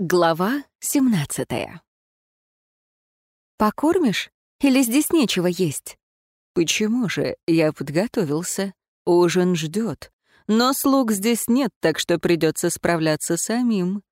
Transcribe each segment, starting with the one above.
Глава 17 «Покормишь? Или здесь нечего есть?» «Почему же? Я подготовился. Ужин ждет. Но слуг здесь нет, так что придется справляться самим».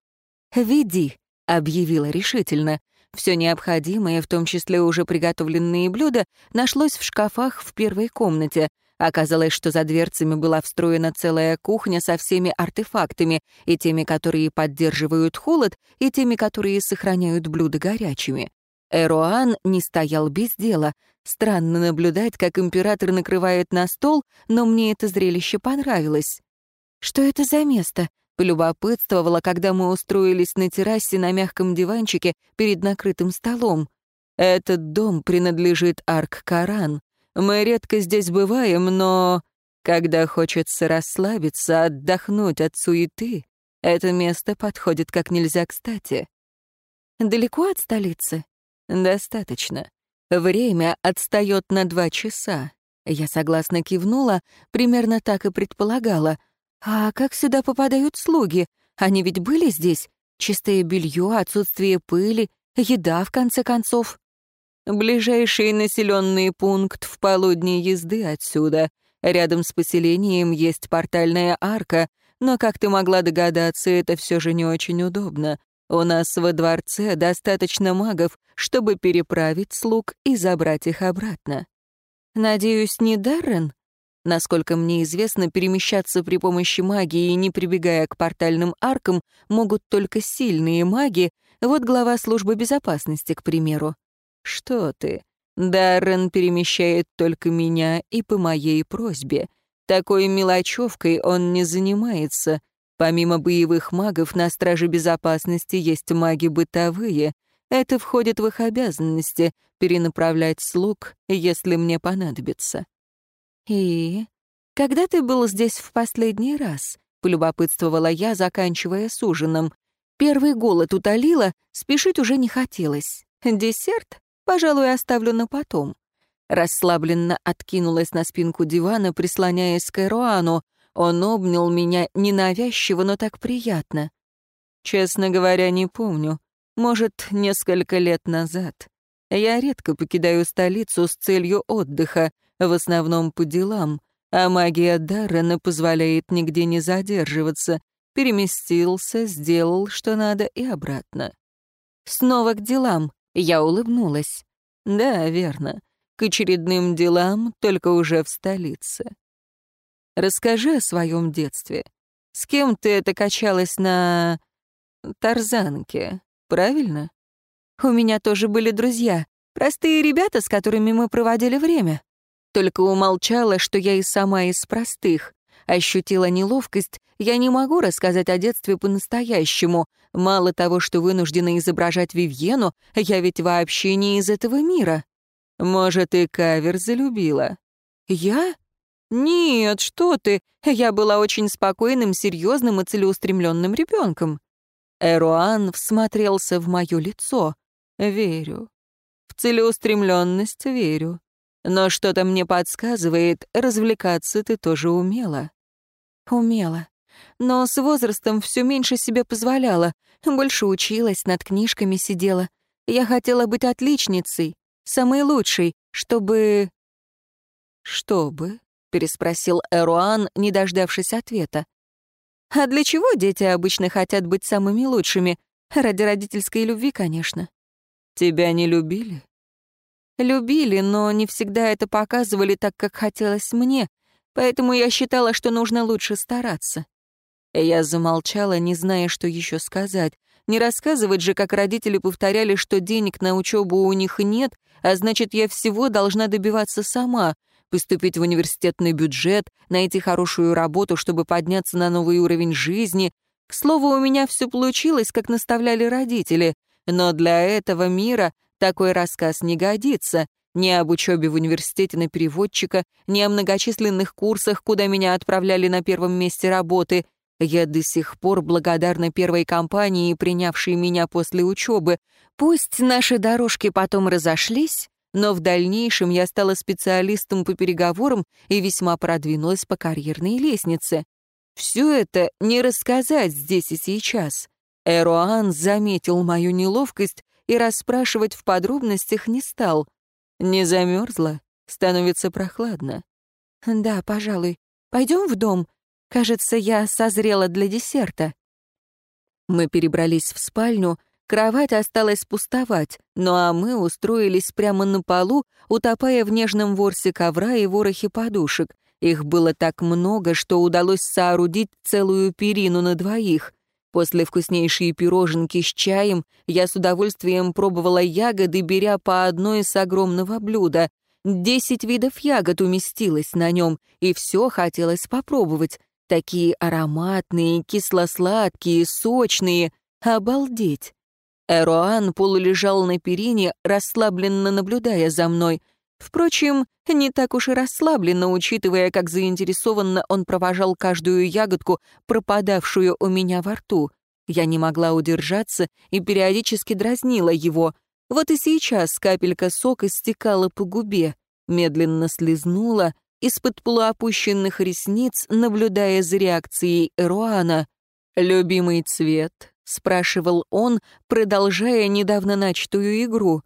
«Веди», — объявила решительно. Все необходимое, в том числе уже приготовленные блюда, нашлось в шкафах в первой комнате — Оказалось, что за дверцами была встроена целая кухня со всеми артефактами, и теми, которые поддерживают холод, и теми, которые сохраняют блюда горячими. Эруан не стоял без дела. Странно наблюдать, как император накрывает на стол, но мне это зрелище понравилось. «Что это за место?» — полюбопытствовала, когда мы устроились на террасе на мягком диванчике перед накрытым столом. «Этот дом принадлежит Арк-Каран. Мы редко здесь бываем, но когда хочется расслабиться, отдохнуть от суеты, это место подходит как нельзя кстати. Далеко от столицы? Достаточно. Время отстает на два часа. Я согласно кивнула, примерно так и предполагала. А как сюда попадают слуги? Они ведь были здесь? Чистое белье, отсутствие пыли, еда, в конце концов. Ближайший населенный пункт в полудне езды отсюда. Рядом с поселением есть портальная арка, но, как ты могла догадаться, это все же не очень удобно. У нас во дворце достаточно магов, чтобы переправить слуг и забрать их обратно. Надеюсь, не Даррен? Насколько мне известно, перемещаться при помощи магии, не прибегая к портальным аркам, могут только сильные маги, вот глава службы безопасности, к примеру. «Что ты? Даррен перемещает только меня и по моей просьбе. Такой мелочевкой он не занимается. Помимо боевых магов на страже безопасности есть маги бытовые. Это входит в их обязанности — перенаправлять слуг, если мне понадобится». «И когда ты был здесь в последний раз?» — полюбопытствовала я, заканчивая с ужином. Первый голод утолила, спешить уже не хотелось. Десерт? Пожалуй, оставлю на потом. Расслабленно откинулась на спинку дивана, прислоняясь к Эруану. Он обнял меня ненавязчиво, но так приятно. Честно говоря, не помню. Может, несколько лет назад. Я редко покидаю столицу с целью отдыха, в основном по делам, а магия Даррена позволяет нигде не задерживаться. Переместился, сделал, что надо, и обратно. Снова к делам. Я улыбнулась. «Да, верно. К очередным делам, только уже в столице. Расскажи о своем детстве. С кем ты это качалась на... тарзанке, правильно?» «У меня тоже были друзья. Простые ребята, с которыми мы проводили время. Только умолчала, что я и сама из простых. Ощутила неловкость, я не могу рассказать о детстве по-настоящему. Мало того, что вынуждена изображать Вивьену, я ведь вообще не из этого мира. Может, и кавер залюбила? Я? Нет, что ты. Я была очень спокойным, серьезным и целеустремленным ребенком. Эруан всмотрелся в мое лицо. Верю. В целеустремленность верю. Но что-то мне подсказывает, развлекаться ты тоже умела. Умела. Но с возрастом все меньше себе позволяла. Больше училась, над книжками сидела. Я хотела быть отличницей, самой лучшей, чтобы... «Чтобы?» — переспросил Эруан, не дождавшись ответа. «А для чего дети обычно хотят быть самыми лучшими? Ради родительской любви, конечно». «Тебя не любили?» «Любили, но не всегда это показывали так, как хотелось мне, поэтому я считала, что нужно лучше стараться. Я замолчала, не зная, что еще сказать. Не рассказывать же, как родители повторяли, что денег на учебу у них нет, а значит, я всего должна добиваться сама, поступить в университетный бюджет, найти хорошую работу, чтобы подняться на новый уровень жизни. К слову, у меня все получилось, как наставляли родители, но для этого мира такой рассказ не годится. Ни об учебе в университете на переводчика, ни о многочисленных курсах, куда меня отправляли на первом месте работы. Я до сих пор благодарна первой компании, принявшей меня после учебы. Пусть наши дорожки потом разошлись, но в дальнейшем я стала специалистом по переговорам и весьма продвинулась по карьерной лестнице. Все это не рассказать здесь и сейчас. Эроан заметил мою неловкость и расспрашивать в подробностях не стал. Не замерзла, становится прохладно. «Да, пожалуй. Пойдем в дом. Кажется, я созрела для десерта». Мы перебрались в спальню, кровать осталась пустовать, ну а мы устроились прямо на полу, утопая в нежном ворсе ковра и ворохе подушек. Их было так много, что удалось соорудить целую перину на двоих. После вкуснейшей пироженки с чаем я с удовольствием пробовала ягоды, беря по одной с огромного блюда. Десять видов ягод уместилось на нем, и все хотелось попробовать. Такие ароматные, кисло-сладкие, сочные. Обалдеть! Эроан полулежал на перине, расслабленно наблюдая за мной. Впрочем, не так уж и расслабленно, учитывая, как заинтересованно он провожал каждую ягодку, пропадавшую у меня во рту. Я не могла удержаться и периодически дразнила его. Вот и сейчас капелька сока стекала по губе, медленно слезнула, из-под полуопущенных ресниц, наблюдая за реакцией Эруана. «Любимый цвет?» — спрашивал он, продолжая недавно начатую игру.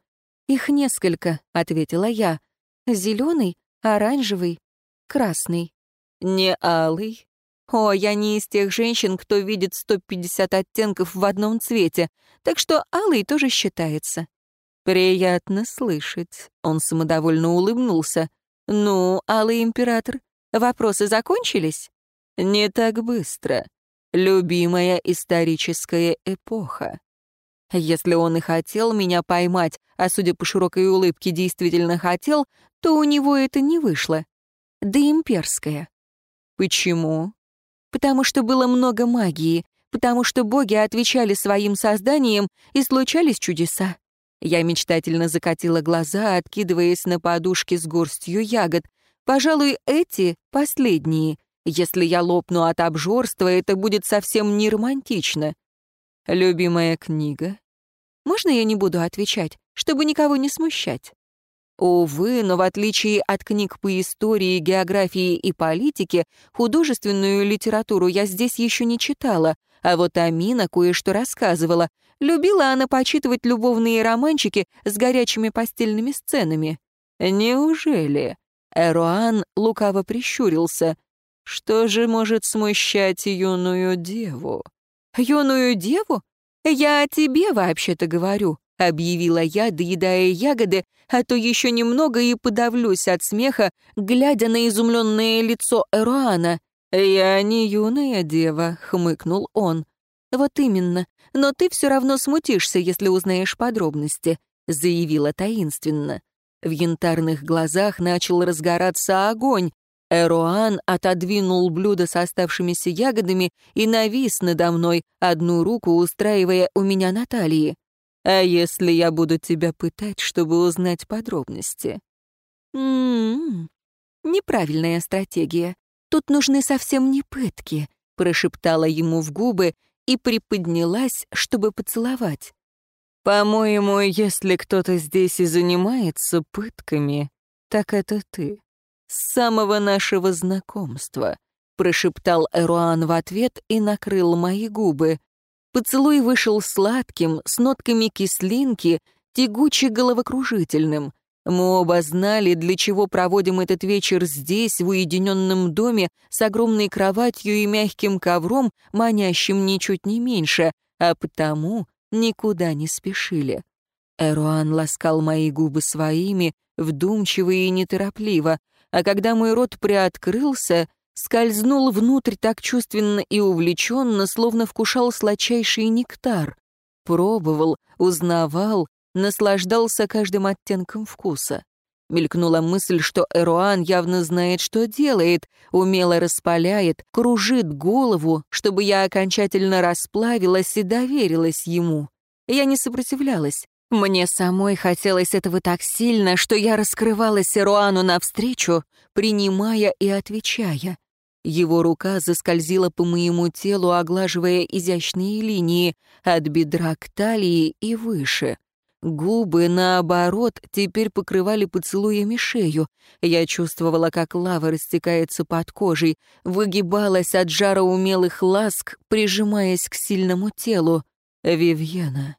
«Их несколько», — ответила я. «Зеленый, оранжевый, красный». «Не алый?» «О, я не из тех женщин, кто видит 150 оттенков в одном цвете, так что алый тоже считается». «Приятно слышать», — он самодовольно улыбнулся. «Ну, Алый Император, вопросы закончились?» «Не так быстро. Любимая историческая эпоха». Если он и хотел меня поймать, а судя по широкой улыбке действительно хотел, то у него это не вышло. Да имперская. Почему? Потому что было много магии, потому что боги отвечали своим созданиям и случались чудеса. Я мечтательно закатила глаза, откидываясь на подушке с горстью ягод. Пожалуй, эти — последние. Если я лопну от обжорства, это будет совсем не романтично. Любимая книга. Можно я не буду отвечать, чтобы никого не смущать? Увы, но в отличие от книг по истории, географии и политике, художественную литературу я здесь еще не читала, а вот Амина кое-что рассказывала. Любила она почитывать любовные романчики с горячими постельными сценами. Неужели? Эруан лукаво прищурился. Что же может смущать юную деву? Юную деву? Я о тебе вообще-то говорю, объявила я, доедая ягоды, а то еще немного и подавлюсь от смеха, глядя на изумленное лицо Эруана. «Я не юная дева», — хмыкнул он. «Вот именно. Но ты все равно смутишься, если узнаешь подробности», — заявила таинственно. В янтарных глазах начал разгораться огонь. Эруан отодвинул блюдо с оставшимися ягодами и навис надо мной, одну руку устраивая у меня на талии. «А если я буду тебя пытать, чтобы узнать подробности?» «М-м-м, неправильная стратегия. Тут нужны совсем не пытки», — прошептала ему в губы и приподнялась, чтобы поцеловать. «По-моему, если кто-то здесь и занимается пытками, так это ты. С самого нашего знакомства», — прошептал Эруан в ответ и накрыл мои губы. Поцелуй вышел сладким, с нотками кислинки, тягуче головокружительным. Мы оба знали, для чего проводим этот вечер здесь, в уединенном доме, с огромной кроватью и мягким ковром, манящим ничуть не меньше, а потому никуда не спешили. Эруан ласкал мои губы своими, вдумчиво и неторопливо, а когда мой рот приоткрылся, скользнул внутрь так чувственно и увлеченно, словно вкушал сладчайший нектар. Пробовал, узнавал, наслаждался каждым оттенком вкуса. Мелькнула мысль, что Эруан явно знает, что делает, умело распаляет, кружит голову, чтобы я окончательно расплавилась и доверилась ему. Я не сопротивлялась. Мне самой хотелось этого так сильно, что я раскрывалась Эруану навстречу, принимая и отвечая. Его рука заскользила по моему телу, оглаживая изящные линии от бедра к талии и выше — Губы, наоборот, теперь покрывали поцелуями шею. Я чувствовала, как лава растекается под кожей, выгибалась от жара умелых ласк, прижимаясь к сильному телу. «Вивьена,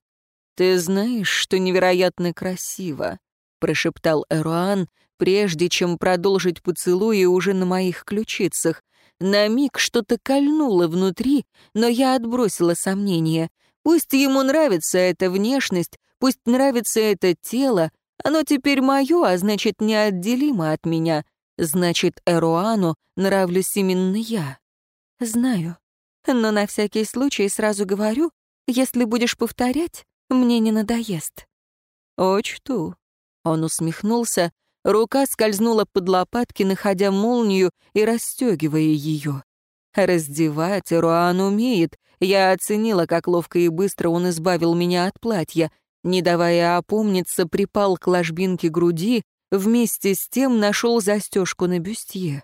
ты знаешь, что невероятно красиво», — прошептал Эруан, прежде чем продолжить поцелуи уже на моих ключицах. На миг что-то кольнуло внутри, но я отбросила сомнения. Пусть ему нравится эта внешность, пусть нравится это тело, оно теперь мое, а значит, неотделимо от меня. Значит, Эруану нравлюсь именно я. Знаю. Но на всякий случай сразу говорю, если будешь повторять, мне не надоест. Учту. Он усмехнулся, Рука скользнула под лопатки, находя молнию и расстегивая ее. Раздевать Руан умеет. Я оценила, как ловко и быстро он избавил меня от платья. Не давая опомниться, припал к ложбинке груди, вместе с тем нашел застежку на бюстье.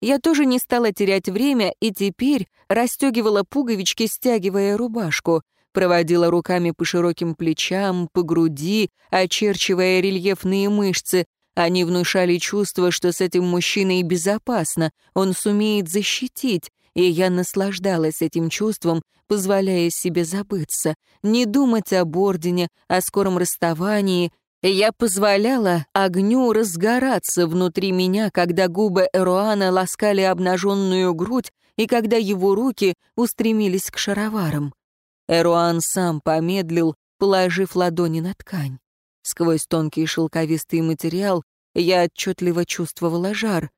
Я тоже не стала терять время и теперь расстегивала пуговички, стягивая рубашку, проводила руками по широким плечам, по груди, очерчивая рельефные мышцы, они внушали чувство, что с этим мужчиной безопасно, он сумеет защитить, и я наслаждалась этим чувством, позволяя себе забыться, не думать об ордене, о скором расставании. Я позволяла огню разгораться внутри меня, когда губы Эруана ласкали обнаженную грудь и когда его руки устремились к шароварам. Эруан сам помедлил, положив ладони на ткань. Сквозь тонкий шелковистый материал я отчетливо чувствовала жар.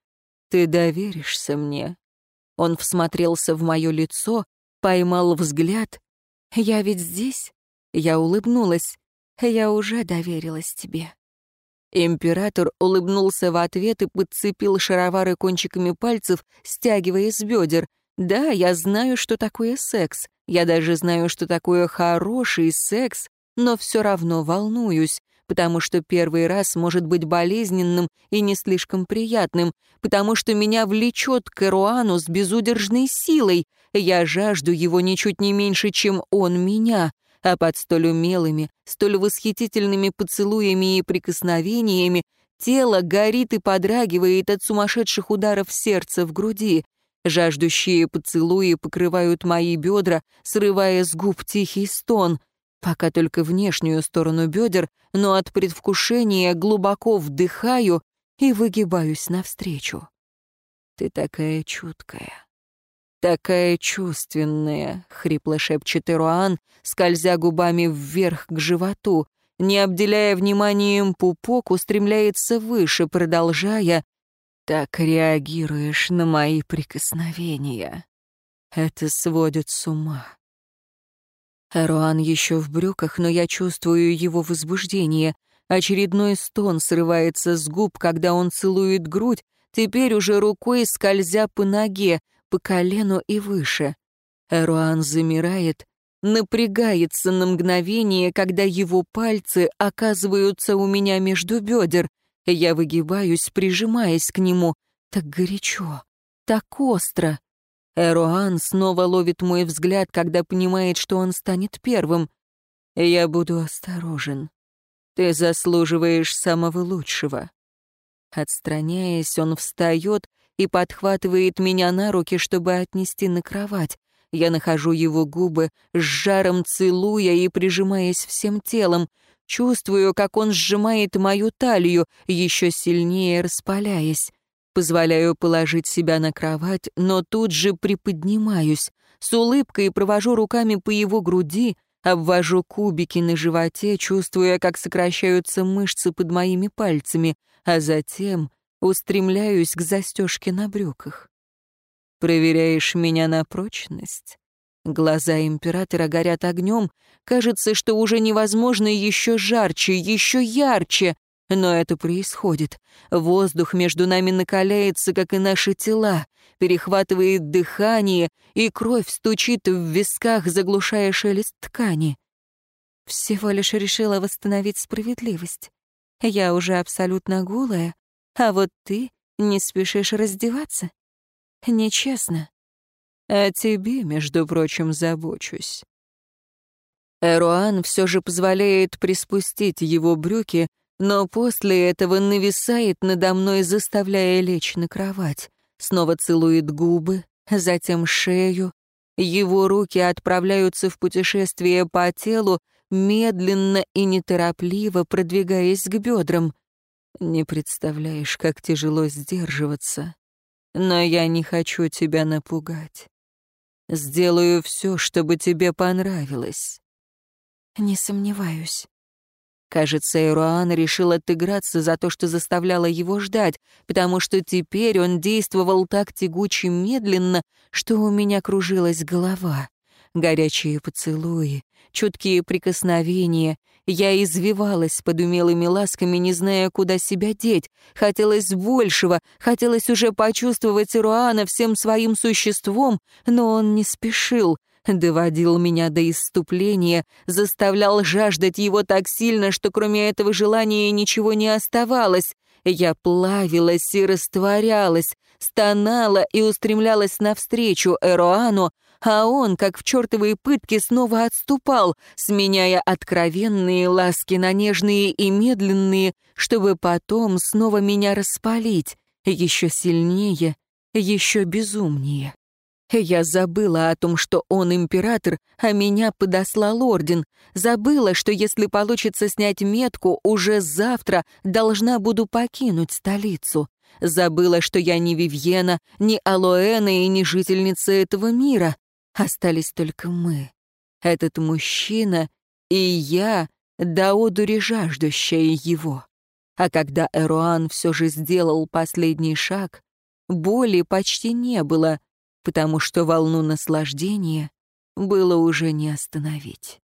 «Ты доверишься мне?» Он всмотрелся в мое лицо, поймал взгляд. «Я ведь здесь?» Я улыбнулась. «Я уже доверилась тебе». Император улыбнулся в ответ и подцепил шаровары кончиками пальцев, стягивая с бедер. «Да, я знаю, что такое секс. Я даже знаю, что такое хороший секс, но все равно волнуюсь потому что первый раз может быть болезненным и не слишком приятным, потому что меня влечет к Эруану с безудержной силой. Я жажду его ничуть не меньше, чем он меня, а под столь умелыми, столь восхитительными поцелуями и прикосновениями тело горит и подрагивает от сумасшедших ударов сердца в груди. Жаждущие поцелуи покрывают мои бедра, срывая с губ тихий стон — Пока только внешнюю сторону бедер, но от предвкушения глубоко вдыхаю и выгибаюсь навстречу. «Ты такая чуткая, такая чувственная», — хрипло шепчет Ируан, скользя губами вверх к животу, не обделяя вниманием пупок, устремляется выше, продолжая «Так реагируешь на мои прикосновения. Это сводит с ума». Руан еще в брюках, но я чувствую его возбуждение. Очередной стон срывается с губ, когда он целует грудь, теперь уже рукой скользя по ноге, по колену и выше. Руан замирает, напрягается на мгновение, когда его пальцы оказываются у меня между бедер. Я выгибаюсь, прижимаясь к нему. Так горячо, так остро. Эруан снова ловит мой взгляд, когда понимает, что он станет первым. Я буду осторожен. Ты заслуживаешь самого лучшего. Отстраняясь, он встает и подхватывает меня на руки, чтобы отнести на кровать. Я нахожу его губы, с жаром целуя и прижимаясь всем телом. Чувствую, как он сжимает мою талию, еще сильнее распаляясь. Позволяю положить себя на кровать, но тут же приподнимаюсь. С улыбкой провожу руками по его груди, обвожу кубики на животе, чувствуя, как сокращаются мышцы под моими пальцами, а затем устремляюсь к застежке на брюках. «Проверяешь меня на прочность?» Глаза императора горят огнем. Кажется, что уже невозможно еще жарче, еще ярче. Но это происходит. Воздух между нами накаляется, как и наши тела, перехватывает дыхание, и кровь стучит в висках, заглушая шелест ткани. Всего лишь решила восстановить справедливость. Я уже абсолютно голая, а вот ты не спешишь раздеваться. Нечестно. О тебе, между прочим, забочусь. Эруан все же позволяет приспустить его брюки, но после этого нависает надо мной, заставляя лечь на кровать. Снова целует губы, затем шею. Его руки отправляются в путешествие по телу, медленно и неторопливо продвигаясь к бедрам. Не представляешь, как тяжело сдерживаться. Но я не хочу тебя напугать. Сделаю все, чтобы тебе понравилось. Не сомневаюсь. Кажется, Эруан решил отыграться за то, что заставляла его ждать, потому что теперь он действовал так тягуче медленно, что у меня кружилась голова. Горячие поцелуи, чуткие прикосновения. Я извивалась под умелыми ласками, не зная, куда себя деть. Хотелось большего, хотелось уже почувствовать Руана всем своим существом, но он не спешил доводил меня до исступления, заставлял жаждать его так сильно, что кроме этого желания ничего не оставалось. Я плавилась и растворялась, стонала и устремлялась навстречу Эроану, а он, как в чертовой пытке, снова отступал, сменяя откровенные ласки на нежные и медленные, чтобы потом снова меня распалить, еще сильнее, еще безумнее. Я забыла о том, что он император, а меня подослал орден. Забыла, что если получится снять метку, уже завтра должна буду покинуть столицу. Забыла, что я не Вивьена, не Алоэна и не жительница этого мира. Остались только мы. Этот мужчина и я, до одури жаждущая его. А когда Эруан все же сделал последний шаг, боли почти не было — потому что волну наслаждения было уже не остановить.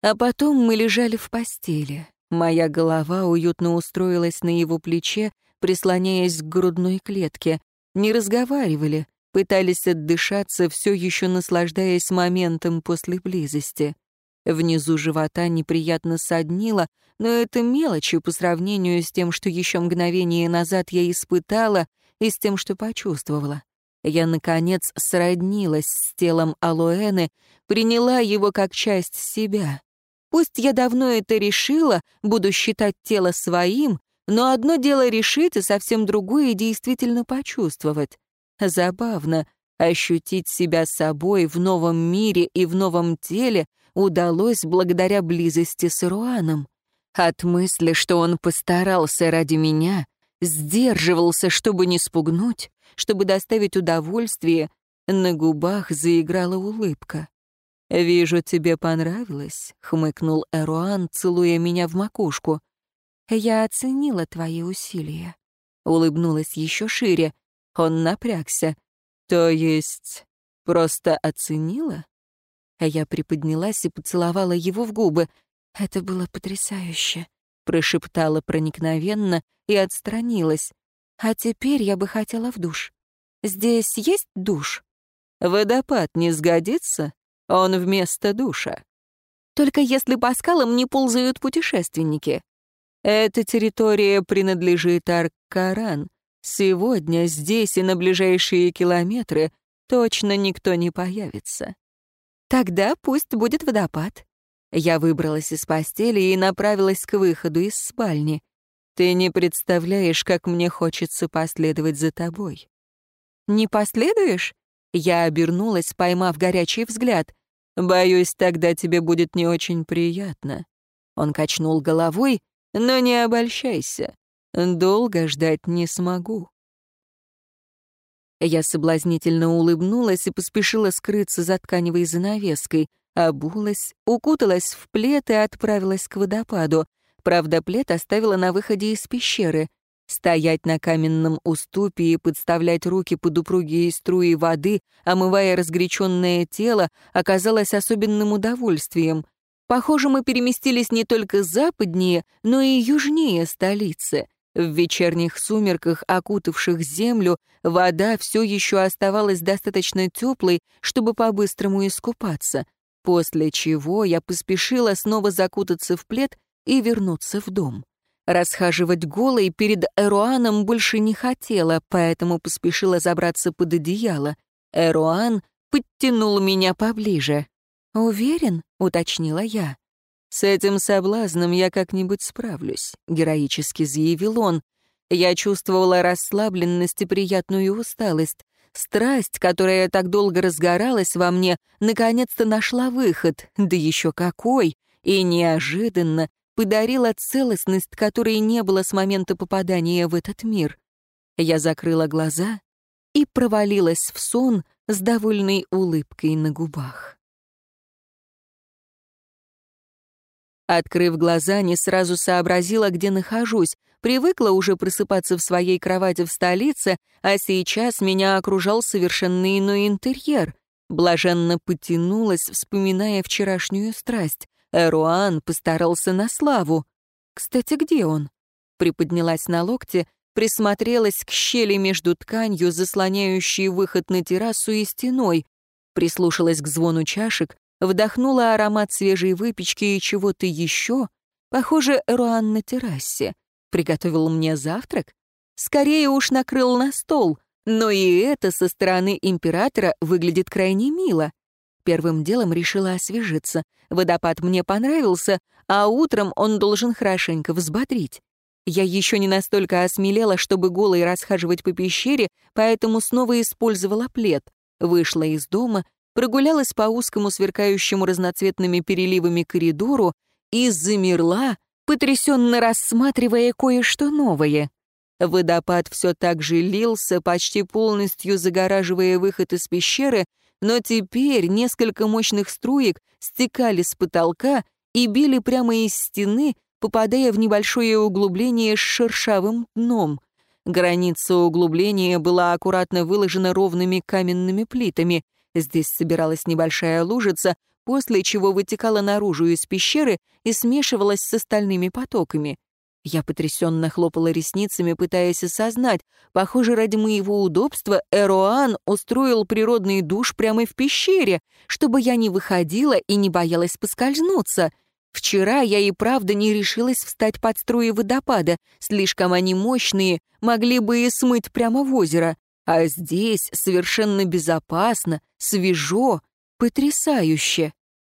А потом мы лежали в постели. Моя голова уютно устроилась на его плече, прислоняясь к грудной клетке. Не разговаривали, пытались отдышаться, все еще наслаждаясь моментом после близости. Внизу живота неприятно соднило, но это мелочи по сравнению с тем, что еще мгновение назад я испытала, и с тем, что почувствовала. Я, наконец, сроднилась с телом Алоэны, приняла его как часть себя. Пусть я давно это решила, буду считать тело своим, но одно дело решить, и совсем другое действительно почувствовать. Забавно, ощутить себя собой в новом мире и в новом теле удалось благодаря близости с Руаном. От мысли, что он постарался ради меня, сдерживался, чтобы не спугнуть, чтобы доставить удовольствие, на губах заиграла улыбка. «Вижу, тебе понравилось», — хмыкнул Эруан, целуя меня в макушку. «Я оценила твои усилия», — улыбнулась еще шире. Он напрягся. «То есть, просто оценила?» Я приподнялась и поцеловала его в губы. Это было потрясающе прошептала проникновенно и отстранилась. «А теперь я бы хотела в душ. Здесь есть душ?» «Водопад не сгодится? Он вместо душа». «Только если по скалам не ползают путешественники». «Эта территория принадлежит Аркаран. Сегодня здесь и на ближайшие километры точно никто не появится». «Тогда пусть будет водопад». Я выбралась из постели и направилась к выходу из спальни. Ты не представляешь, как мне хочется последовать за тобой. Не последуешь? Я обернулась, поймав горячий взгляд. Боюсь, тогда тебе будет не очень приятно. Он качнул головой, но не обольщайся. Долго ждать не смогу. Я соблазнительно улыбнулась и поспешила скрыться за тканевой занавеской — Обулась, укуталась в плед и отправилась к водопаду. Правда, плед оставила на выходе из пещеры. Стоять на каменном уступе и подставлять руки под упругие струи воды, омывая разгоряченное тело, оказалось особенным удовольствием. Похоже, мы переместились не только западнее, но и южнее столицы. В вечерних сумерках, окутавших землю, вода все еще оставалась достаточно теплой, чтобы по-быстрому искупаться после чего я поспешила снова закутаться в плед и вернуться в дом. Расхаживать голой перед Эруаном больше не хотела, поэтому поспешила забраться под одеяло. Эруан подтянул меня поближе. «Уверен?» — уточнила я. «С этим соблазном я как-нибудь справлюсь», — героически заявил он. Я чувствовала расслабленность и приятную усталость. Страсть, которая так долго разгоралась во мне, наконец-то нашла выход, да еще какой, и неожиданно подарила целостность, которой не было с момента попадания в этот мир. Я закрыла глаза и провалилась в сон с довольной улыбкой на губах. Открыв глаза, не сразу сообразила, где нахожусь. Привыкла уже просыпаться в своей кровати в столице, а сейчас меня окружал совершенно иной интерьер. Блаженно потянулась, вспоминая вчерашнюю страсть. Эруан постарался на славу. «Кстати, где он?» Приподнялась на локте, присмотрелась к щели между тканью, заслоняющей выход на террасу и стеной, прислушалась к звону чашек, вдохнула аромат свежей выпечки и чего-то еще. Похоже, Эруан на террасе. Приготовил мне завтрак? Скорее уж накрыл на стол. Но и это со стороны императора выглядит крайне мило. Первым делом решила освежиться. Водопад мне понравился, а утром он должен хорошенько взбодрить. Я еще не настолько осмелела, чтобы голой расхаживать по пещере, поэтому снова использовала плед. Вышла из дома, прогулялась по узкому сверкающему разноцветными переливами коридору и замерла, потрясенно рассматривая кое-что новое. Водопад все так же лился, почти полностью загораживая выход из пещеры, но теперь несколько мощных струек стекали с потолка и били прямо из стены, попадая в небольшое углубление с шершавым дном. Граница углубления была аккуратно выложена ровными каменными плитами. Здесь собиралась небольшая лужица, после чего вытекала наружу из пещеры и смешивалась с остальными потоками. Я потрясенно хлопала ресницами, пытаясь осознать. Похоже, ради моего удобства Эроан устроил природный душ прямо в пещере, чтобы я не выходила и не боялась поскользнуться. Вчера я и правда не решилась встать под струи водопада, слишком они мощные, могли бы и смыть прямо в озеро. А здесь совершенно безопасно, свежо, потрясающе.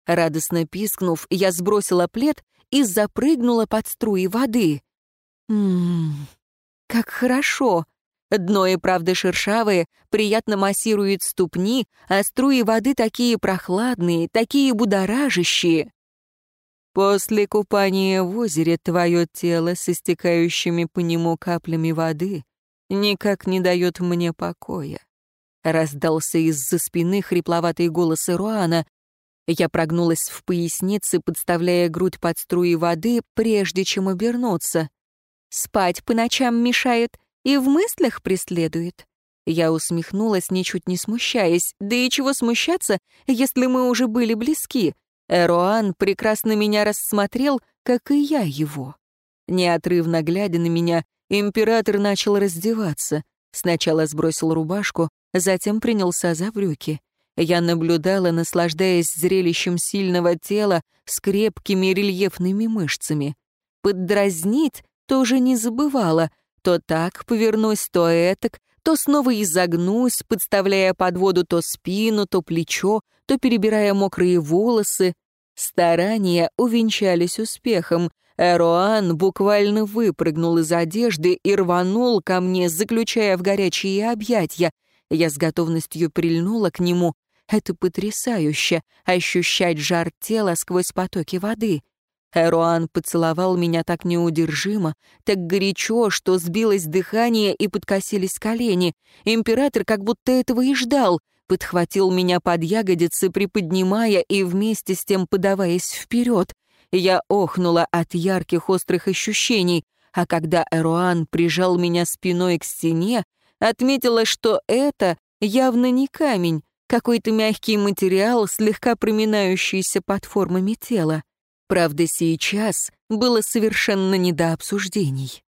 Радостно пискнув, я сбросила плед и запрыгнула под струи воды. Ммм, как хорошо. Дно и правда шершавое, приятно массирует ступни, а струи воды такие прохладные, такие будоражащие. После купания в озере твое тело с истекающими по нему каплями воды никак не дает мне покоя. Раздался из-за спины хрипловатый голос Ируана. Я прогнулась в пояснице, подставляя грудь под струи воды, прежде чем обернуться. Спать по ночам мешает и в мыслях преследует. Я усмехнулась, ничуть не смущаясь. Да и чего смущаться, если мы уже были близки? Эруан прекрасно меня рассмотрел, как и я его. Неотрывно глядя на меня, Император начал раздеваться. Сначала сбросил рубашку, затем принялся за брюки. Я наблюдала, наслаждаясь зрелищем сильного тела с крепкими рельефными мышцами. Поддразнить тоже не забывала. То так повернусь, то этак, то снова изогнусь, подставляя под воду то спину, то плечо, то перебирая мокрые волосы. Старания увенчались успехом. Эроан буквально выпрыгнул из одежды и рванул ко мне, заключая в горячие объятия. Я с готовностью прильнула к нему. Это потрясающе — ощущать жар тела сквозь потоки воды. Эруан поцеловал меня так неудержимо, так горячо, что сбилось дыхание и подкосились колени. Император как будто этого и ждал, подхватил меня под ягодицы, приподнимая и вместе с тем подаваясь вперед. Я охнула от ярких острых ощущений, а когда Эруан прижал меня спиной к стене, отметила, что это явно не камень, какой-то мягкий материал, слегка проминающийся под формами тела. Правда, сейчас было совершенно не до обсуждений.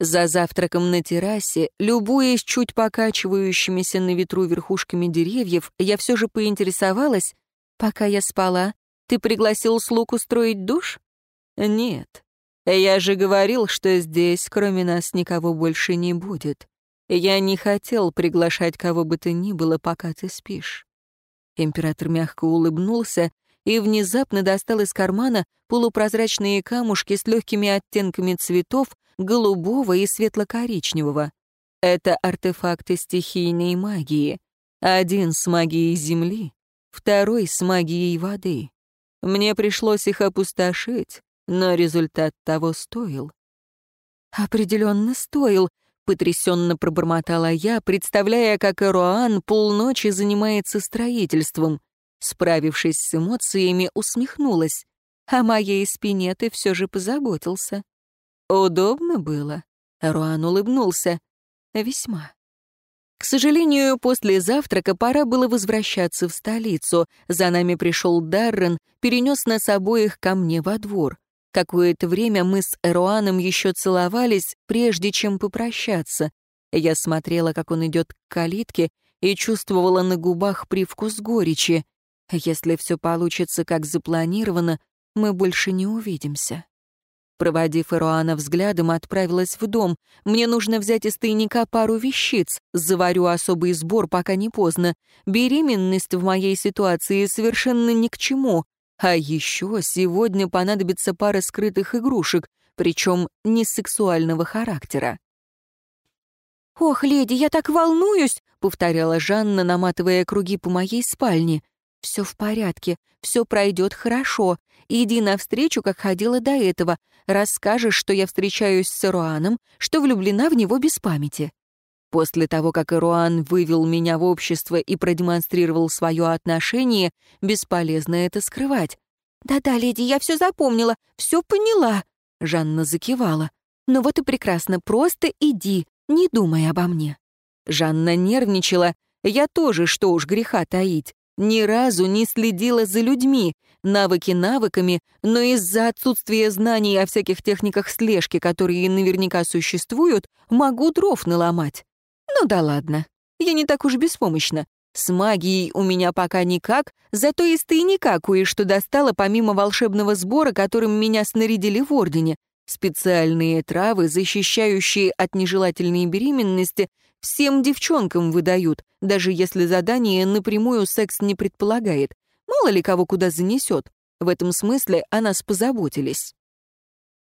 За завтраком на террасе, любуясь чуть покачивающимися на ветру верхушками деревьев, я все же поинтересовалась, пока я спала, ты пригласил слуг устроить душ? Нет. Я же говорил, что здесь, кроме нас, никого больше не будет. Я не хотел приглашать кого бы то ни было, пока ты спишь. Император мягко улыбнулся и внезапно достал из кармана полупрозрачные камушки с легкими оттенками цветов, голубого и светло-коричневого. Это артефакты стихийной магии. Один с магией земли, второй с магией воды. Мне пришлось их опустошить, но результат того стоил. «Определенно стоил», — потрясенно пробормотала я, представляя, как Эруан полночи занимается строительством. Справившись с эмоциями, усмехнулась. О моей спине ты все же позаботился. Удобно было. Руан улыбнулся. Весьма. К сожалению, после завтрака пора было возвращаться в столицу. За нами пришел Даррен, перенес нас обоих ко мне во двор. Какое-то время мы с Эруаном еще целовались, прежде чем попрощаться. Я смотрела, как он идет к калитке, и чувствовала на губах привкус горечи. Если все получится как запланировано, мы больше не увидимся. Проводив Эруана взглядом, отправилась в дом. Мне нужно взять из тайника пару вещиц. Заварю особый сбор, пока не поздно. Беременность в моей ситуации совершенно ни к чему. А еще сегодня понадобится пара скрытых игрушек, причем не сексуального характера. «Ох, леди, я так волнуюсь!» — повторяла Жанна, наматывая круги по моей спальне. «Все в порядке, все пройдет хорошо. Иди навстречу, как ходила до этого. Расскажешь, что я встречаюсь с Эруаном, что влюблена в него без памяти». После того, как Эруан вывел меня в общество и продемонстрировал свое отношение, бесполезно это скрывать. «Да-да, леди, я все запомнила, все поняла», — Жанна закивала. «Ну вот и прекрасно, просто иди, не думай обо мне». Жанна нервничала. Я тоже, что уж греха таить. Ни разу не следила за людьми, навыки навыками, но из-за отсутствия знаний о всяких техниках слежки, которые наверняка существуют, могу дров наломать. Ну да ладно, я не так уж беспомощна. С магией у меня пока никак, зато из тайника кое-что достала помимо волшебного сбора, которым меня снарядили в Ордене. Специальные травы, защищающие от нежелательной беременности, всем девчонкам выдают, даже если задание напрямую секс не предполагает. Мало ли кого куда занесет. В этом смысле о нас позаботились.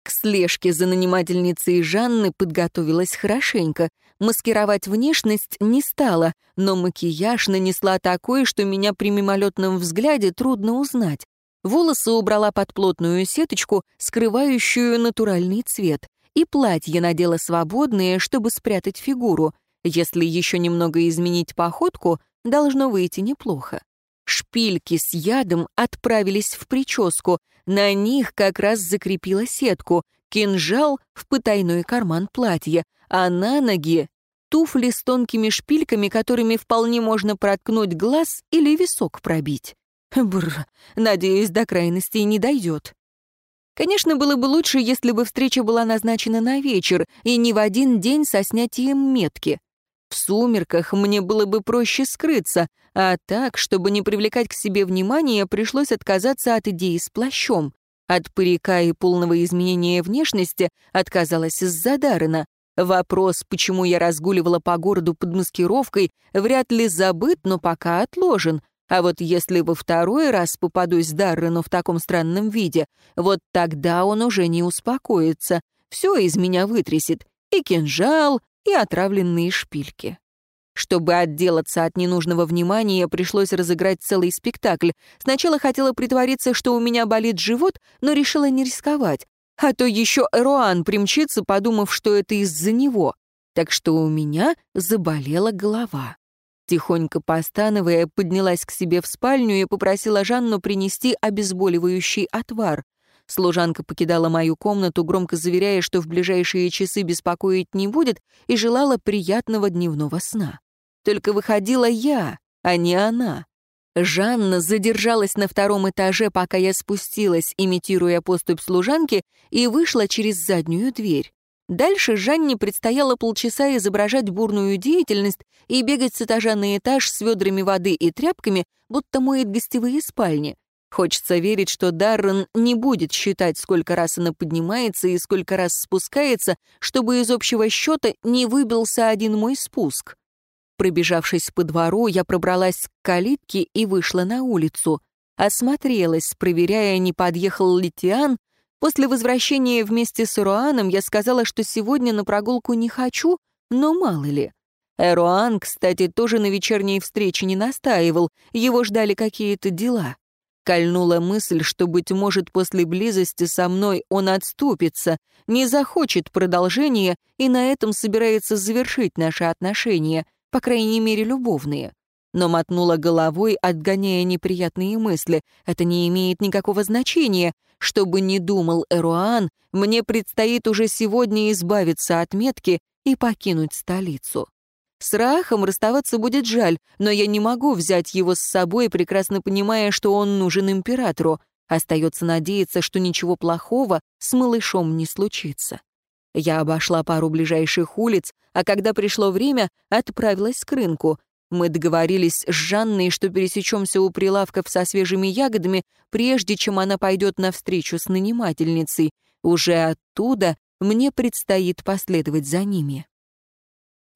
К слежке за нанимательницей Жанны подготовилась хорошенько. Маскировать внешность не стала, но макияж нанесла такой, что меня при мимолетном взгляде трудно узнать. Волосы убрала под плотную сеточку, скрывающую натуральный цвет, и платье надела свободное, чтобы спрятать фигуру — если еще немного изменить походку, должно выйти неплохо. Шпильки с ядом отправились в прическу, на них как раз закрепила сетку, кинжал в потайной карман платья, а на ноги туфли с тонкими шпильками, которыми вполне можно проткнуть глаз или висок пробить. Бррр, надеюсь, до крайностей не дойдет. Конечно, было бы лучше, если бы встреча была назначена на вечер и не в один день со снятием метки. В сумерках мне было бы проще скрыться, а так, чтобы не привлекать к себе внимания, пришлось отказаться от идеи с плащом. От парика и полного изменения внешности отказалась из-за Даррена. Вопрос, почему я разгуливала по городу под маскировкой, вряд ли забыт, но пока отложен. А вот если во второй раз попадусь Даррену в таком странном виде, вот тогда он уже не успокоится. Все из меня вытрясет. И кинжал, и отравленные шпильки. Чтобы отделаться от ненужного внимания, пришлось разыграть целый спектакль. Сначала хотела притвориться, что у меня болит живот, но решила не рисковать. А то еще Эруан примчится, подумав, что это из-за него. Так что у меня заболела голова. Тихонько постановая, поднялась к себе в спальню и попросила Жанну принести обезболивающий отвар. Служанка покидала мою комнату, громко заверяя, что в ближайшие часы беспокоить не будет, и желала приятного дневного сна. Только выходила я, а не она. Жанна задержалась на втором этаже, пока я спустилась, имитируя поступь служанки, и вышла через заднюю дверь. Дальше Жанне предстояло полчаса изображать бурную деятельность и бегать с этажа на этаж с ведрами воды и тряпками, будто моет гостевые спальни. Хочется верить, что Даррен не будет считать, сколько раз она поднимается и сколько раз спускается, чтобы из общего счета не выбился один мой спуск. Пробежавшись по двору, я пробралась к калитке и вышла на улицу. Осмотрелась, проверяя, не подъехал ли Тиан. После возвращения вместе с Руаном я сказала, что сегодня на прогулку не хочу, но мало ли. Эруан, кстати, тоже на вечерней встрече не настаивал, его ждали какие-то дела. Кольнула мысль, что, быть может, после близости со мной он отступится, не захочет продолжения и на этом собирается завершить наши отношения, по крайней мере, любовные. Но мотнула головой, отгоняя неприятные мысли. Это не имеет никакого значения. Что бы ни думал Эруан, мне предстоит уже сегодня избавиться от метки и покинуть столицу. С Рахом расставаться будет жаль, но я не могу взять его с собой, прекрасно понимая, что он нужен императору. Остается надеяться, что ничего плохого с малышом не случится. Я обошла пару ближайших улиц, а когда пришло время, отправилась к рынку. Мы договорились с Жанной, что пересечемся у прилавков со свежими ягодами, прежде чем она пойдет на встречу с нанимательницей. Уже оттуда мне предстоит последовать за ними.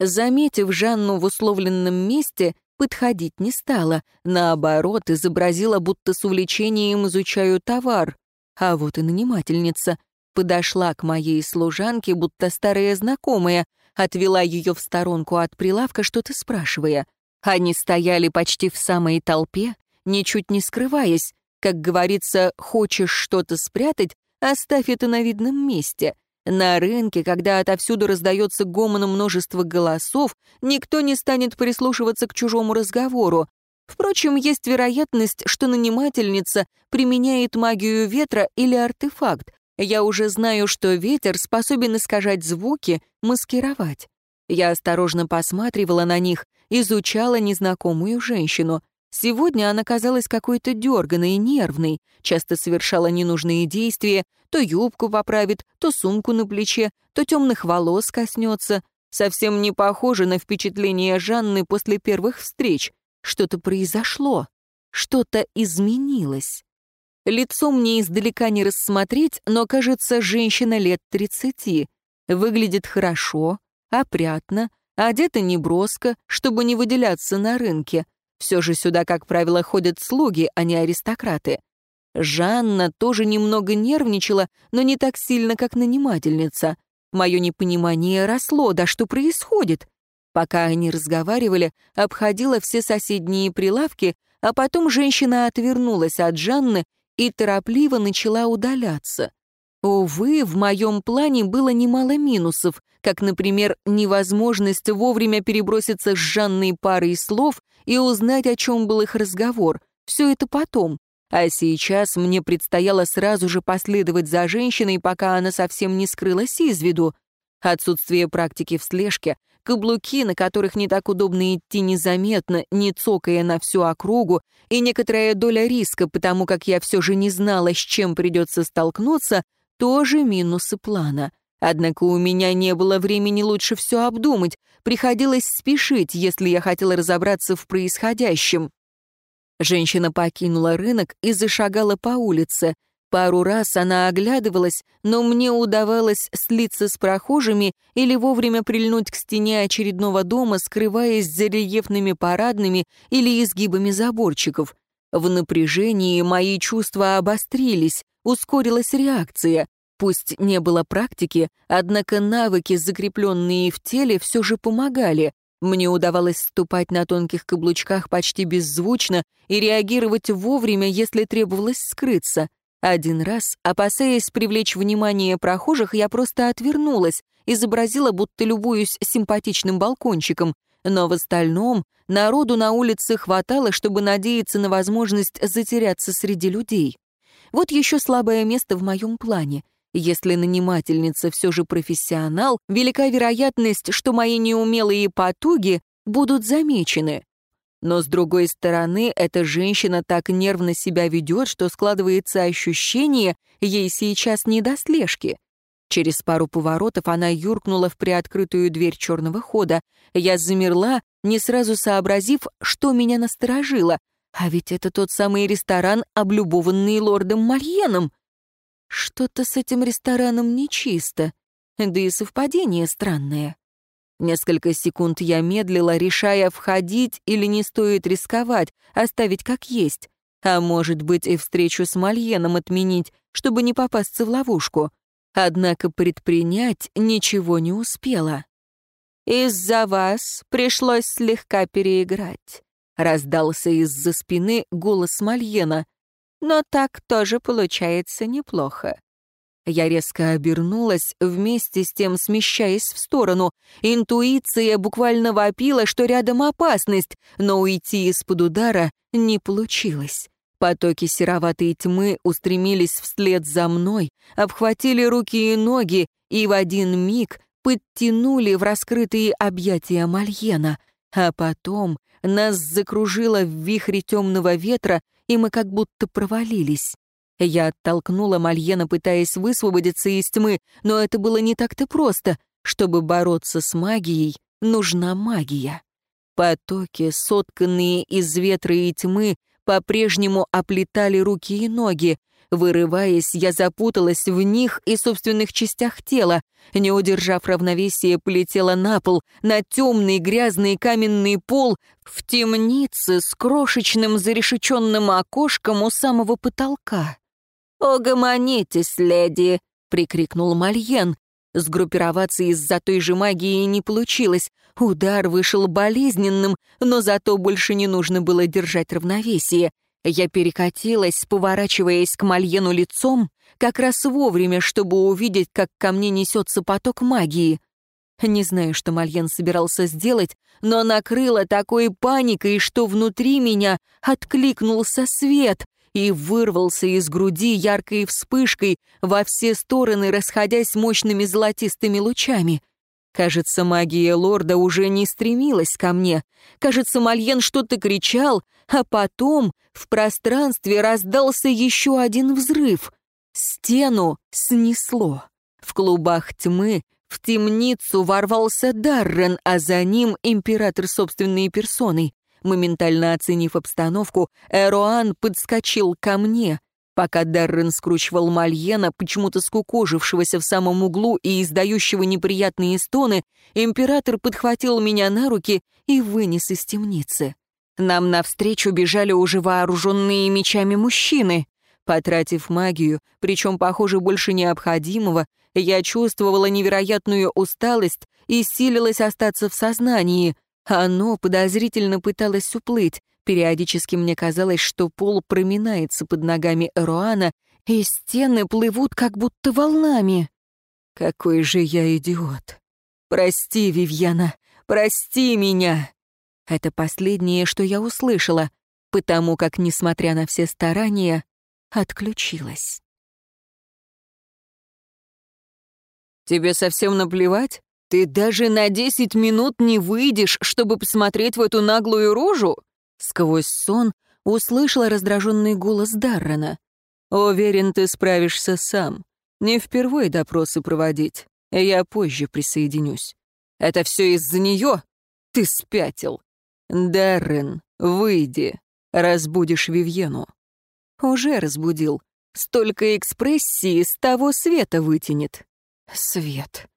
Заметив Жанну в условленном месте, подходить не стала, наоборот, изобразила, будто с увлечением изучаю товар. А вот и нанимательница. Подошла к моей служанке, будто старая знакомая, отвела ее в сторонку от прилавка, что-то спрашивая. Они стояли почти в самой толпе, ничуть не скрываясь. Как говорится, хочешь что-то спрятать, оставь это на видном месте. На рынке, когда отовсюду раздается гомон множество голосов, никто не станет прислушиваться к чужому разговору. Впрочем, есть вероятность, что нанимательница применяет магию ветра или артефакт. Я уже знаю, что ветер способен искажать звуки, маскировать. Я осторожно посматривала на них, изучала незнакомую женщину. Сегодня она казалась какой-то дерганой и нервной, часто совершала ненужные действия, то юбку поправит, то сумку на плече, то темных волос коснется. Совсем не похоже на впечатление Жанны после первых встреч. Что-то произошло, что-то изменилось. Лицо мне издалека не рассмотреть, но, кажется, женщина лет тридцати. Выглядит хорошо, опрятно, одета неброско, чтобы не выделяться на рынке — все же сюда, как правило, ходят слуги, а не аристократы. Жанна тоже немного нервничала, но не так сильно, как нанимательница. Мое непонимание росло, да что происходит? Пока они разговаривали, обходила все соседние прилавки, а потом женщина отвернулась от Жанны и торопливо начала удаляться. Увы, в моем плане было немало минусов, как, например, невозможность вовремя переброситься с Жанной парой слов и узнать, о чем был их разговор. Все это потом. А сейчас мне предстояло сразу же последовать за женщиной, пока она совсем не скрылась из виду. Отсутствие практики в слежке, каблуки, на которых не так удобно идти незаметно, не цокая на всю округу, и некоторая доля риска, потому как я все же не знала, с чем придется столкнуться, тоже минусы плана. Однако у меня не было времени лучше все обдумать, приходилось спешить, если я хотела разобраться в происходящем. Женщина покинула рынок и зашагала по улице. Пару раз она оглядывалась, но мне удавалось слиться с прохожими или вовремя прильнуть к стене очередного дома, скрываясь за рельефными парадными или изгибами заборчиков. В напряжении мои чувства обострились, ускорилась реакция. Пусть не было практики, однако навыки, закрепленные в теле, все же помогали. Мне удавалось ступать на тонких каблучках почти беззвучно и реагировать вовремя, если требовалось скрыться. Один раз, опасаясь привлечь внимание прохожих, я просто отвернулась, изобразила, будто любуюсь симпатичным балкончиком, но в остальном народу на улице хватало, чтобы надеяться на возможность затеряться среди людей. Вот еще слабое место в моем плане. Если нанимательница все же профессионал, велика вероятность, что мои неумелые потуги будут замечены. Но, с другой стороны, эта женщина так нервно себя ведет, что складывается ощущение, ей сейчас не до слежки. Через пару поворотов она юркнула в приоткрытую дверь черного хода. Я замерла, не сразу сообразив, что меня насторожило. А ведь это тот самый ресторан, облюбованный лордом Марьеном. Что-то с этим рестораном нечисто, да и совпадение странное. Несколько секунд я медлила, решая, входить или не стоит рисковать, оставить как есть. А может быть, и встречу с Мальеном отменить, чтобы не попасться в ловушку. Однако предпринять ничего не успела. из-за вас пришлось слегка переиграть», — раздался из-за спины голос Мальена. «Но так тоже получается неплохо». Я резко обернулась, вместе с тем смещаясь в сторону. Интуиция буквально вопила, что рядом опасность, но уйти из-под удара не получилось. Потоки сероватой тьмы устремились вслед за мной, обхватили руки и ноги и в один миг подтянули в раскрытые объятия Мальена, а потом нас закружило в вихре темного ветра, и мы как будто провалились. Я оттолкнула Мальена, пытаясь высвободиться из тьмы, но это было не так-то просто. Чтобы бороться с магией, нужна магия. Потоки, сотканные из ветра и тьмы, по-прежнему оплетали руки и ноги. Вырываясь, я запуталась в них и собственных частях тела. Не удержав равновесия, полетела на пол, на темный грязный каменный пол, в темнице с крошечным зарешеченным окошком у самого потолка. «Угомонитесь, леди!» — прикрикнул Мальен. Сгруппироваться из-за той же магии не получилось. Удар вышел болезненным, но зато больше не нужно было держать равновесие. Я перекатилась, поворачиваясь к Мальену лицом, как раз вовремя, чтобы увидеть, как ко мне несется поток магии. Не знаю, что Мальен собирался сделать, но накрыло такой паникой, что внутри меня откликнулся свет и вырвался из груди яркой вспышкой, во все стороны расходясь мощными золотистыми лучами. Кажется, магия лорда уже не стремилась ко мне. Кажется, Мальен что-то кричал, а потом в пространстве раздался еще один взрыв. Стену снесло. В клубах тьмы в темницу ворвался Даррен, а за ним император собственной персоной. Моментально оценив обстановку, Эроан подскочил ко мне. Пока Даррен скручивал Мальена, почему-то скукожившегося в самом углу и издающего неприятные стоны, император подхватил меня на руки и вынес из темницы. Нам навстречу бежали уже вооруженные мечами мужчины. Потратив магию, причем, похоже, больше необходимого, я чувствовала невероятную усталость и силилась остаться в сознании — оно подозрительно пыталось уплыть. Периодически мне казалось, что пол проминается под ногами Эруана, и стены плывут как будто волнами. Какой же я идиот. Прости, Вивьяна, прости меня. Это последнее, что я услышала, потому как, несмотря на все старания, отключилась. «Тебе совсем наплевать?» «Ты даже на десять минут не выйдешь, чтобы посмотреть в эту наглую рожу?» Сквозь сон услышала раздраженный голос Даррена. «Уверен, ты справишься сам. Не впервые допросы проводить. Я позже присоединюсь. Это все из-за нее? Ты спятил. Даррен, выйди. Разбудишь Вивьену». Уже разбудил. Столько экспрессии с того света вытянет. Свет.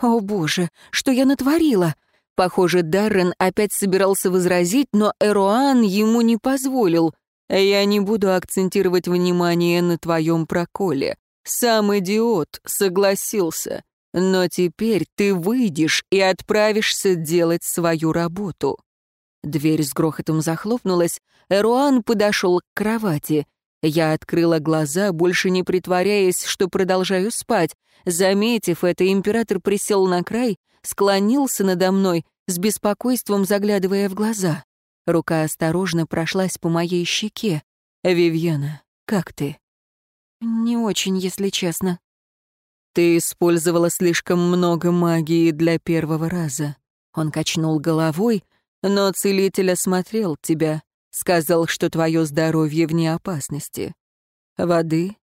«О боже, что я натворила?» Похоже, Даррен опять собирался возразить, но Эруан ему не позволил. «Я не буду акцентировать внимание на твоем проколе. Сам идиот согласился. Но теперь ты выйдешь и отправишься делать свою работу». Дверь с грохотом захлопнулась, Эруан подошел к кровати. Я открыла глаза, больше не притворяясь, что продолжаю спать. Заметив это, император присел на край, склонился надо мной, с беспокойством заглядывая в глаза. Рука осторожно прошлась по моей щеке. «Вивьена, как ты?» «Не очень, если честно». «Ты использовала слишком много магии для первого раза». Он качнул головой, но целитель осмотрел тебя. Сказал, что твое здоровье вне опасности. Воды?»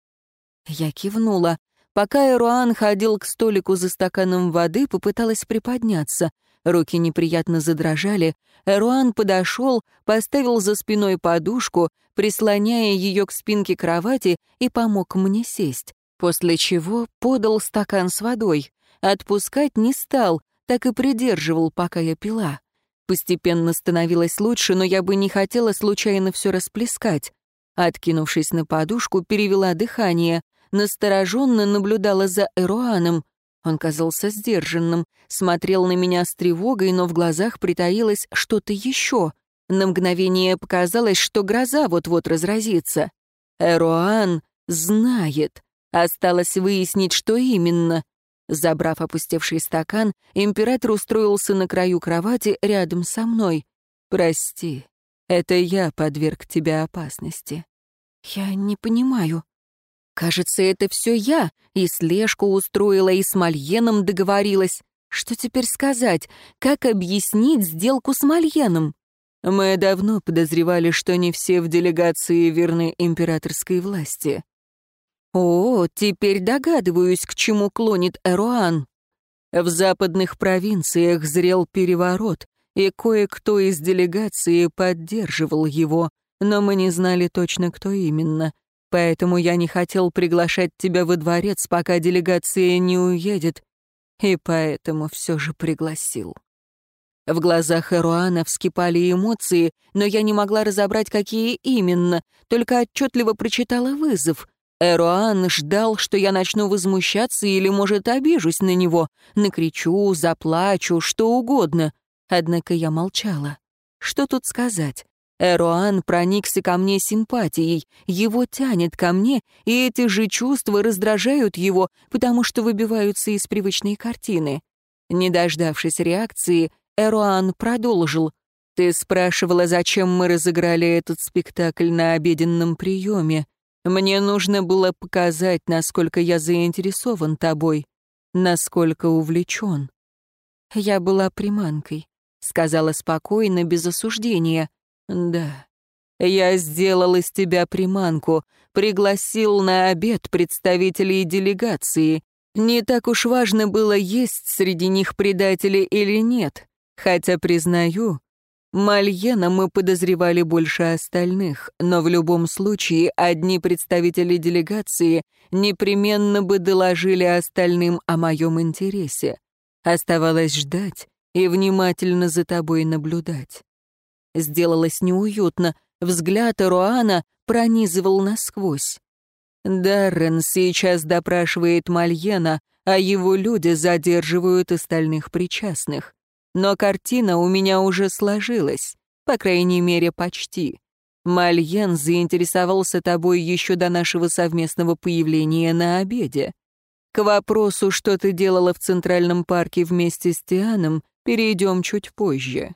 Я кивнула. Пока Эруан ходил к столику за стаканом воды, попыталась приподняться. Руки неприятно задрожали. Эруан подошел, поставил за спиной подушку, прислоняя ее к спинке кровати и помог мне сесть, после чего подал стакан с водой. Отпускать не стал, так и придерживал, пока я пила. Постепенно становилось лучше, но я бы не хотела случайно все расплескать. Откинувшись на подушку, перевела дыхание, настороженно наблюдала за Эруаном. Он казался сдержанным, смотрел на меня с тревогой, но в глазах притаилось что-то еще. На мгновение показалось, что гроза вот-вот разразится. Эруан знает. Осталось выяснить, что именно. Забрав опустевший стакан, император устроился на краю кровати рядом со мной. «Прости, это я подверг тебя опасности». «Я не понимаю», Кажется, это все я. И слежку устроила, и с Мальеном договорилась. Что теперь сказать? Как объяснить сделку с Мальеном? Мы давно подозревали, что не все в делегации верны императорской власти. О, теперь догадываюсь, к чему клонит Эруан. В западных провинциях зрел переворот, и кое-кто из делегации поддерживал его, но мы не знали точно, кто именно — Поэтому я не хотел приглашать тебя во дворец, пока делегация не уедет, и поэтому все же пригласил. В глазах Эруана вскипали эмоции, но я не могла разобрать, какие именно, только отчетливо прочитала вызов. Эруан ждал, что я начну возмущаться или, может, обижусь на него, накричу, заплачу, что угодно. Однако я молчала. Что тут сказать? Эруан проникся ко мне симпатией, его тянет ко мне, и эти же чувства раздражают его, потому что выбиваются из привычной картины. Не дождавшись реакции, Эруан продолжил. «Ты спрашивала, зачем мы разыграли этот спектакль на обеденном приеме. Мне нужно было показать, насколько я заинтересован тобой, насколько увлечен». «Я была приманкой», — сказала спокойно, без осуждения. «Да, я сделал из тебя приманку, пригласил на обед представителей делегации. Не так уж важно было, есть среди них предатели или нет, хотя, признаю, Мальена мы подозревали больше остальных, но в любом случае одни представители делегации непременно бы доложили остальным о моем интересе. Оставалось ждать и внимательно за тобой наблюдать. Сделалось неуютно. Взгляд Руана пронизывал насквозь. Даррен сейчас допрашивает Мальена, а его люди задерживают остальных причастных. Но картина у меня уже сложилась, по крайней мере, почти. Мальен заинтересовался тобой еще до нашего совместного появления на обеде. К вопросу, что ты делала в Центральном парке вместе с Тианом, перейдем чуть позже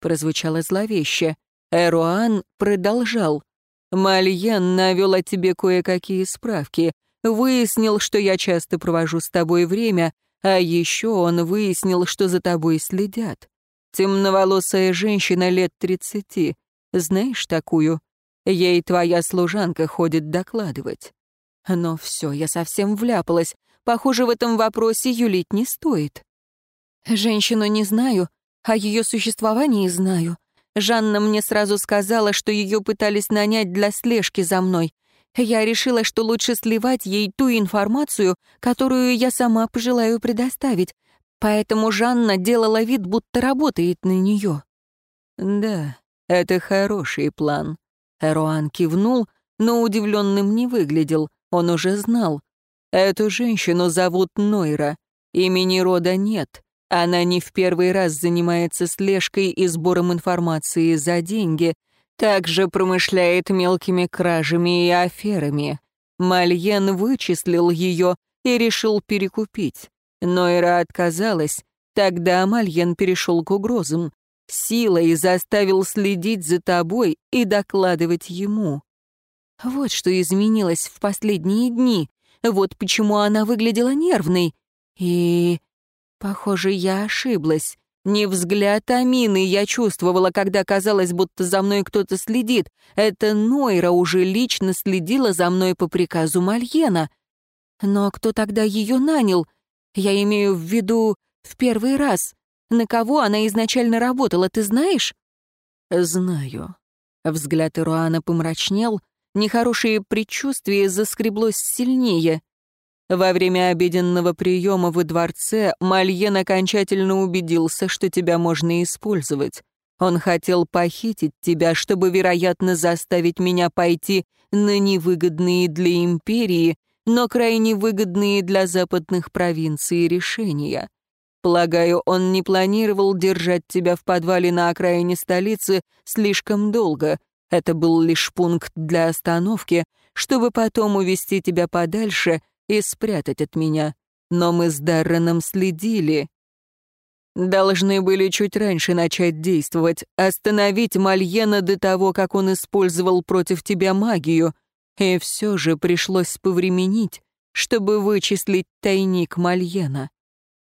прозвучало зловеще. Эруан продолжал. «Мальян навел о тебе кое-какие справки. Выяснил, что я часто провожу с тобой время, а еще он выяснил, что за тобой следят. Темноволосая женщина лет тридцати. Знаешь такую? Ей твоя служанка ходит докладывать. Но все, я совсем вляпалась. Похоже, в этом вопросе юлить не стоит. Женщину не знаю, о ее существовании знаю. Жанна мне сразу сказала, что ее пытались нанять для слежки за мной. Я решила, что лучше сливать ей ту информацию, которую я сама пожелаю предоставить. Поэтому Жанна делала вид, будто работает на нее. «Да, это хороший план». Эруан кивнул, но удивленным не выглядел. Он уже знал. Эту женщину зовут Нойра. Имени рода нет. Она не в первый раз занимается слежкой и сбором информации за деньги, также промышляет мелкими кражами и аферами. Мальен вычислил ее и решил перекупить. Нойра отказалась. Тогда Мальен перешел к угрозам. Силой заставил следить за тобой и докладывать ему. Вот что изменилось в последние дни. Вот почему она выглядела нервной. И Похоже, я ошиблась. Не взгляд Амины я чувствовала, когда казалось, будто за мной кто-то следит. Это Нойра уже лично следила за мной по приказу Мальена. Но кто тогда ее нанял? Я имею в виду в первый раз. На кого она изначально работала, ты знаешь? Знаю. Взгляд Ируана помрачнел, нехорошее предчувствие заскреблось сильнее. Во время обеденного приема во дворце Мальен окончательно убедился, что тебя можно использовать. Он хотел похитить тебя, чтобы, вероятно, заставить меня пойти на невыгодные для империи, но крайне выгодные для западных провинций решения. Полагаю, он не планировал держать тебя в подвале на окраине столицы слишком долго. Это был лишь пункт для остановки, чтобы потом увести тебя подальше и спрятать от меня. Но мы с Дарреном следили. Должны были чуть раньше начать действовать, остановить Мальена до того, как он использовал против тебя магию. И все же пришлось повременить, чтобы вычислить тайник Мальена.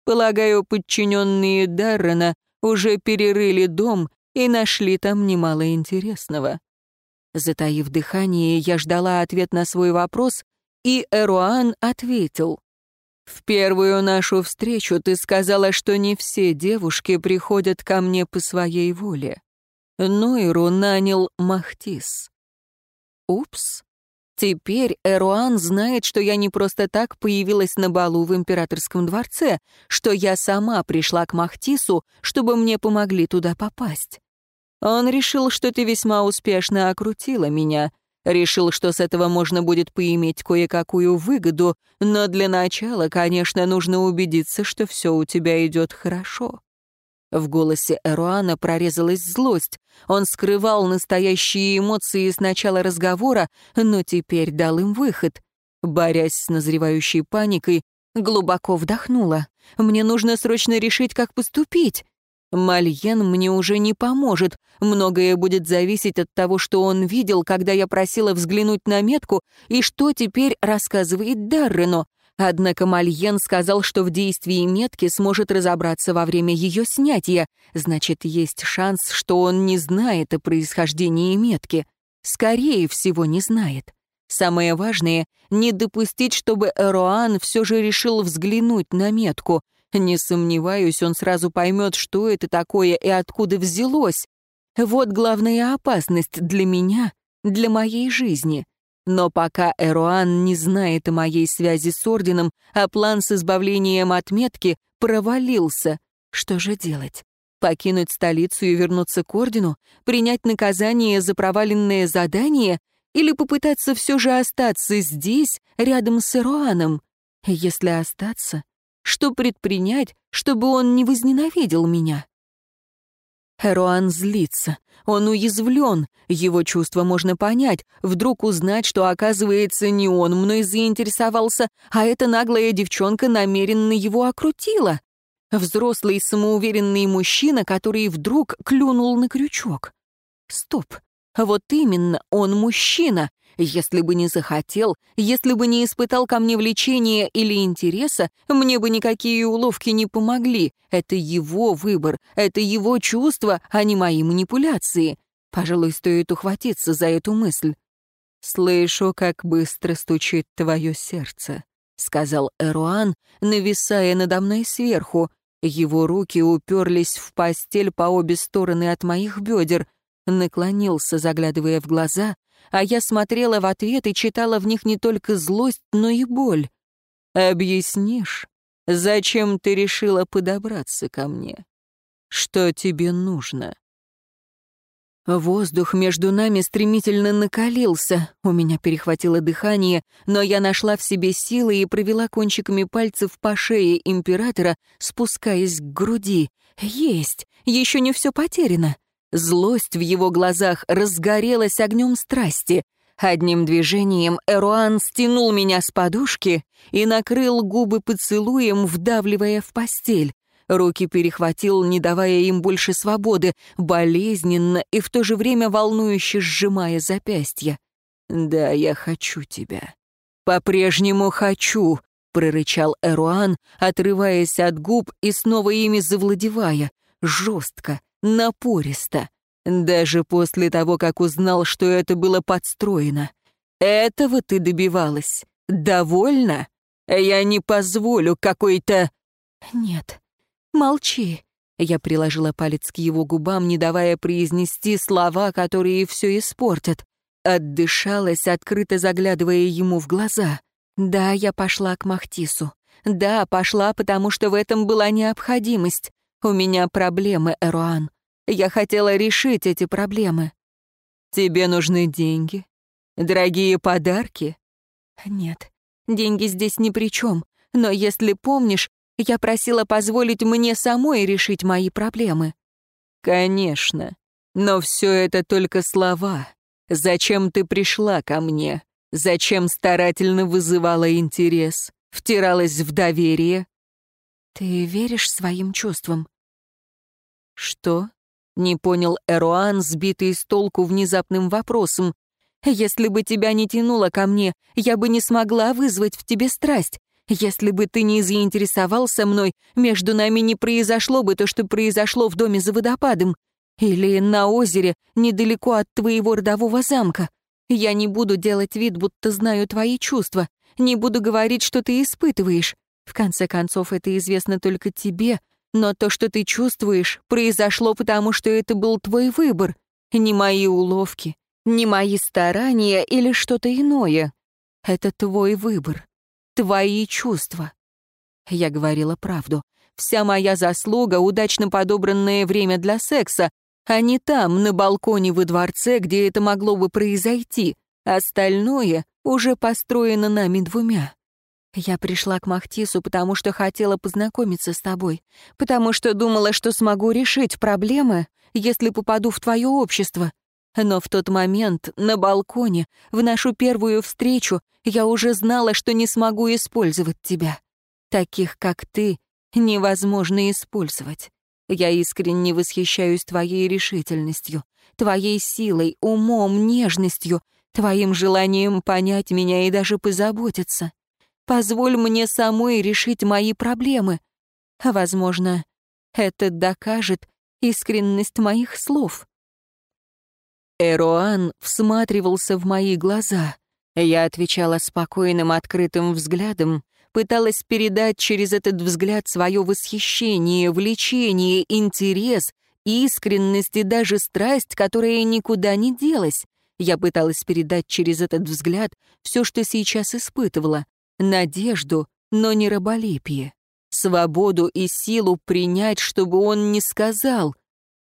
Полагаю, подчиненные Даррена уже перерыли дом и нашли там немало интересного. Затаив дыхание, я ждала ответ на свой вопрос, и Эруан ответил. «В первую нашу встречу ты сказала, что не все девушки приходят ко мне по своей воле. Нойру нанял Махтис». «Упс. Теперь Эруан знает, что я не просто так появилась на балу в императорском дворце, что я сама пришла к Махтису, чтобы мне помогли туда попасть. Он решил, что ты весьма успешно окрутила меня, решил, что с этого можно будет поиметь кое-какую выгоду, но для начала, конечно, нужно убедиться, что все у тебя идет хорошо. В голосе Эруана прорезалась злость. Он скрывал настоящие эмоции с начала разговора, но теперь дал им выход. Борясь с назревающей паникой, глубоко вдохнула. «Мне нужно срочно решить, как поступить». Мальен мне уже не поможет. Многое будет зависеть от того, что он видел, когда я просила взглянуть на метку, и что теперь рассказывает Даррену. Однако Мальен сказал, что в действии метки сможет разобраться во время ее снятия. Значит, есть шанс, что он не знает о происхождении метки. Скорее всего, не знает. Самое важное — не допустить, чтобы Эроан все же решил взглянуть на метку. Не сомневаюсь, он сразу поймет, что это такое и откуда взялось. Вот главная опасность для меня, для моей жизни. Но пока Эруан не знает о моей связи с Орденом, а план с избавлением от метки провалился, что же делать? Покинуть столицу и вернуться к Ордену? Принять наказание за проваленное задание? Или попытаться все же остаться здесь, рядом с Эруаном? Если остаться, что предпринять, чтобы он не возненавидел меня? Эруан злится. Он уязвлен. Его чувства можно понять. Вдруг узнать, что, оказывается, не он мной заинтересовался, а эта наглая девчонка намеренно его окрутила. Взрослый самоуверенный мужчина, который вдруг клюнул на крючок. Стоп. Вот именно, он мужчина. Если бы не захотел, если бы не испытал ко мне влечения или интереса, мне бы никакие уловки не помогли. Это его выбор, это его чувства, а не мои манипуляции. Пожалуй, стоит ухватиться за эту мысль. «Слышу, как быстро стучит твое сердце», — сказал Эруан, нависая надо мной сверху. Его руки уперлись в постель по обе стороны от моих бедер, наклонился, заглядывая в глаза, а я смотрела в ответ и читала в них не только злость, но и боль. «Объяснишь, зачем ты решила подобраться ко мне? Что тебе нужно?» Воздух между нами стремительно накалился, у меня перехватило дыхание, но я нашла в себе силы и провела кончиками пальцев по шее императора, спускаясь к груди. «Есть! Еще не все потеряно!» Злость в его глазах разгорелась огнем страсти. Одним движением Эруан стянул меня с подушки и накрыл губы поцелуем, вдавливая в постель. Руки перехватил, не давая им больше свободы, болезненно и в то же время волнующе сжимая запястья. «Да, я хочу тебя. По-прежнему хочу», — прорычал Эруан, отрываясь от губ и снова ими завладевая, жестко, напористо, даже после того, как узнал, что это было подстроено. Этого ты добивалась. Довольно? Я не позволю какой-то... Нет, молчи. Я приложила палец к его губам, не давая произнести слова, которые все испортят. Отдышалась, открыто заглядывая ему в глаза. Да, я пошла к Махтису. Да, пошла, потому что в этом была необходимость. У меня проблемы, Эруан. Я хотела решить эти проблемы. Тебе нужны деньги? Дорогие подарки? Нет, Деньги здесь ни при чем. Но если помнишь, я просила позволить мне самой решить мои проблемы». «Конечно. Но все это только слова. Зачем ты пришла ко мне? Зачем старательно вызывала интерес? Втиралась в доверие?» «Ты веришь своим чувствам?» «Что?» — не понял Эруан, сбитый с толку внезапным вопросом. «Если бы тебя не тянуло ко мне, я бы не смогла вызвать в тебе страсть. Если бы ты не заинтересовался мной, между нами не произошло бы то, что произошло в доме за водопадом. Или на озере, недалеко от твоего родового замка. Я не буду делать вид, будто знаю твои чувства. Не буду говорить, что ты испытываешь. В конце концов, это известно только тебе. Но то, что ты чувствуешь, произошло потому, что это был твой выбор. Не мои уловки, не мои старания или что-то иное. Это твой выбор твои чувства. Я говорила правду. Вся моя заслуга — удачно подобранное время для секса, а не там, на балконе во дворце, где это могло бы произойти. Остальное уже построено нами двумя. Я пришла к Махтису, потому что хотела познакомиться с тобой, потому что думала, что смогу решить проблемы, если попаду в твое общество, но в тот момент, на балконе, в нашу первую встречу, я уже знала, что не смогу использовать тебя. Таких, как ты, невозможно использовать. Я искренне восхищаюсь твоей решительностью, твоей силой, умом, нежностью, твоим желанием понять меня и даже позаботиться. Позволь мне самой решить мои проблемы. Возможно, это докажет искренность моих слов. Эроан всматривался в мои глаза. Я отвечала спокойным, открытым взглядом, пыталась передать через этот взгляд свое восхищение, влечение, интерес, искренность и даже страсть, которая никуда не делась. Я пыталась передать через этот взгляд все, что сейчас испытывала. Надежду, но не раболепие. Свободу и силу принять, чтобы он не сказал.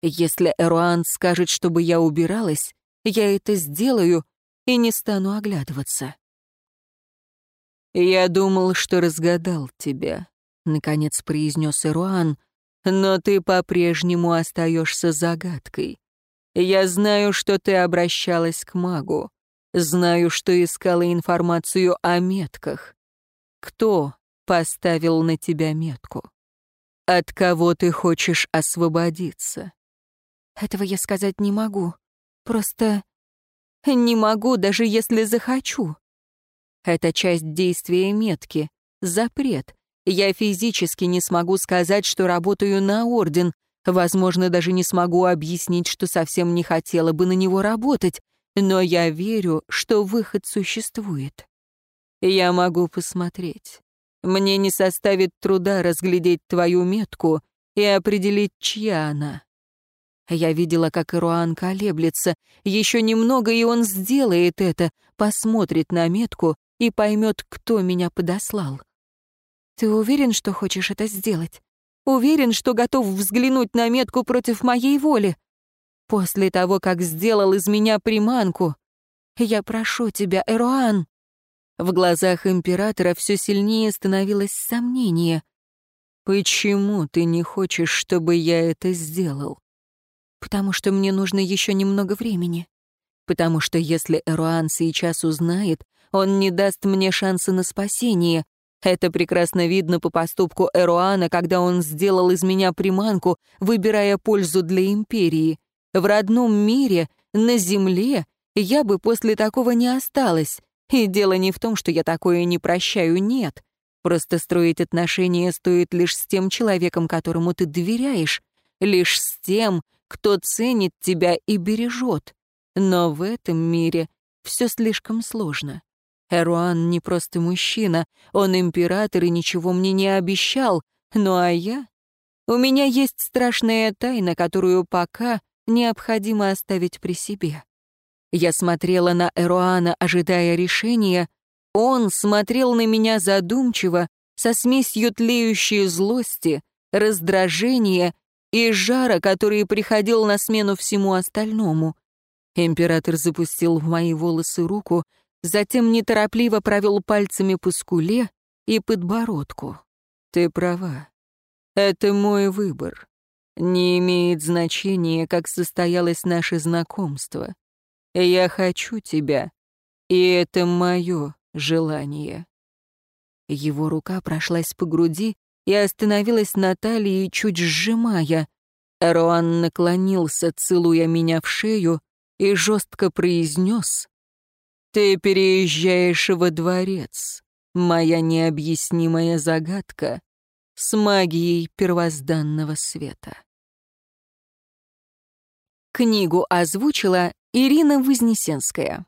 Если Эруан скажет, чтобы я убиралась, я это сделаю и не стану оглядываться. «Я думал, что разгадал тебя», — наконец произнес Эруан, «но ты по-прежнему остаешься загадкой. Я знаю, что ты обращалась к магу, знаю, что искала информацию о метках. Кто поставил на тебя метку? От кого ты хочешь освободиться?» Этого я сказать не могу. Просто не могу, даже если захочу. Это часть действия метки. Запрет. Я физически не смогу сказать, что работаю на орден. Возможно, даже не смогу объяснить, что совсем не хотела бы на него работать. Но я верю, что выход существует. Я могу посмотреть. Мне не составит труда разглядеть твою метку и определить, чья она. Я видела, как Ируан колеблется. Еще немного, и он сделает это, посмотрит на метку и поймет, кто меня подослал. Ты уверен, что хочешь это сделать? Уверен, что готов взглянуть на метку против моей воли? После того, как сделал из меня приманку. Я прошу тебя, Эруан. В глазах императора все сильнее становилось сомнение. «Почему ты не хочешь, чтобы я это сделал?» потому что мне нужно еще немного времени. Потому что если Эруан сейчас узнает, он не даст мне шанса на спасение. Это прекрасно видно по поступку Эруана, когда он сделал из меня приманку, выбирая пользу для Империи. В родном мире, на Земле, я бы после такого не осталась. И дело не в том, что я такое не прощаю, нет. Просто строить отношения стоит лишь с тем человеком, которому ты доверяешь, лишь с тем, кто ценит тебя и бережет. Но в этом мире все слишком сложно. Эруан не просто мужчина, он император и ничего мне не обещал. Ну а я? У меня есть страшная тайна, которую пока необходимо оставить при себе. Я смотрела на Эруана, ожидая решения. Он смотрел на меня задумчиво, со смесью тлеющей злости, раздражения и жара, который приходил на смену всему остальному. Император запустил в мои волосы руку, затем неторопливо провел пальцами по скуле и подбородку. «Ты права. Это мой выбор. Не имеет значения, как состоялось наше знакомство. Я хочу тебя, и это мое желание». Его рука прошлась по груди и остановилась на талии, чуть сжимая. Эруан наклонился, целуя меня в шею, и жестко произнес «Ты переезжаешь во дворец, моя необъяснимая загадка, с магией первозданного света». Книгу озвучила Ирина Вознесенская.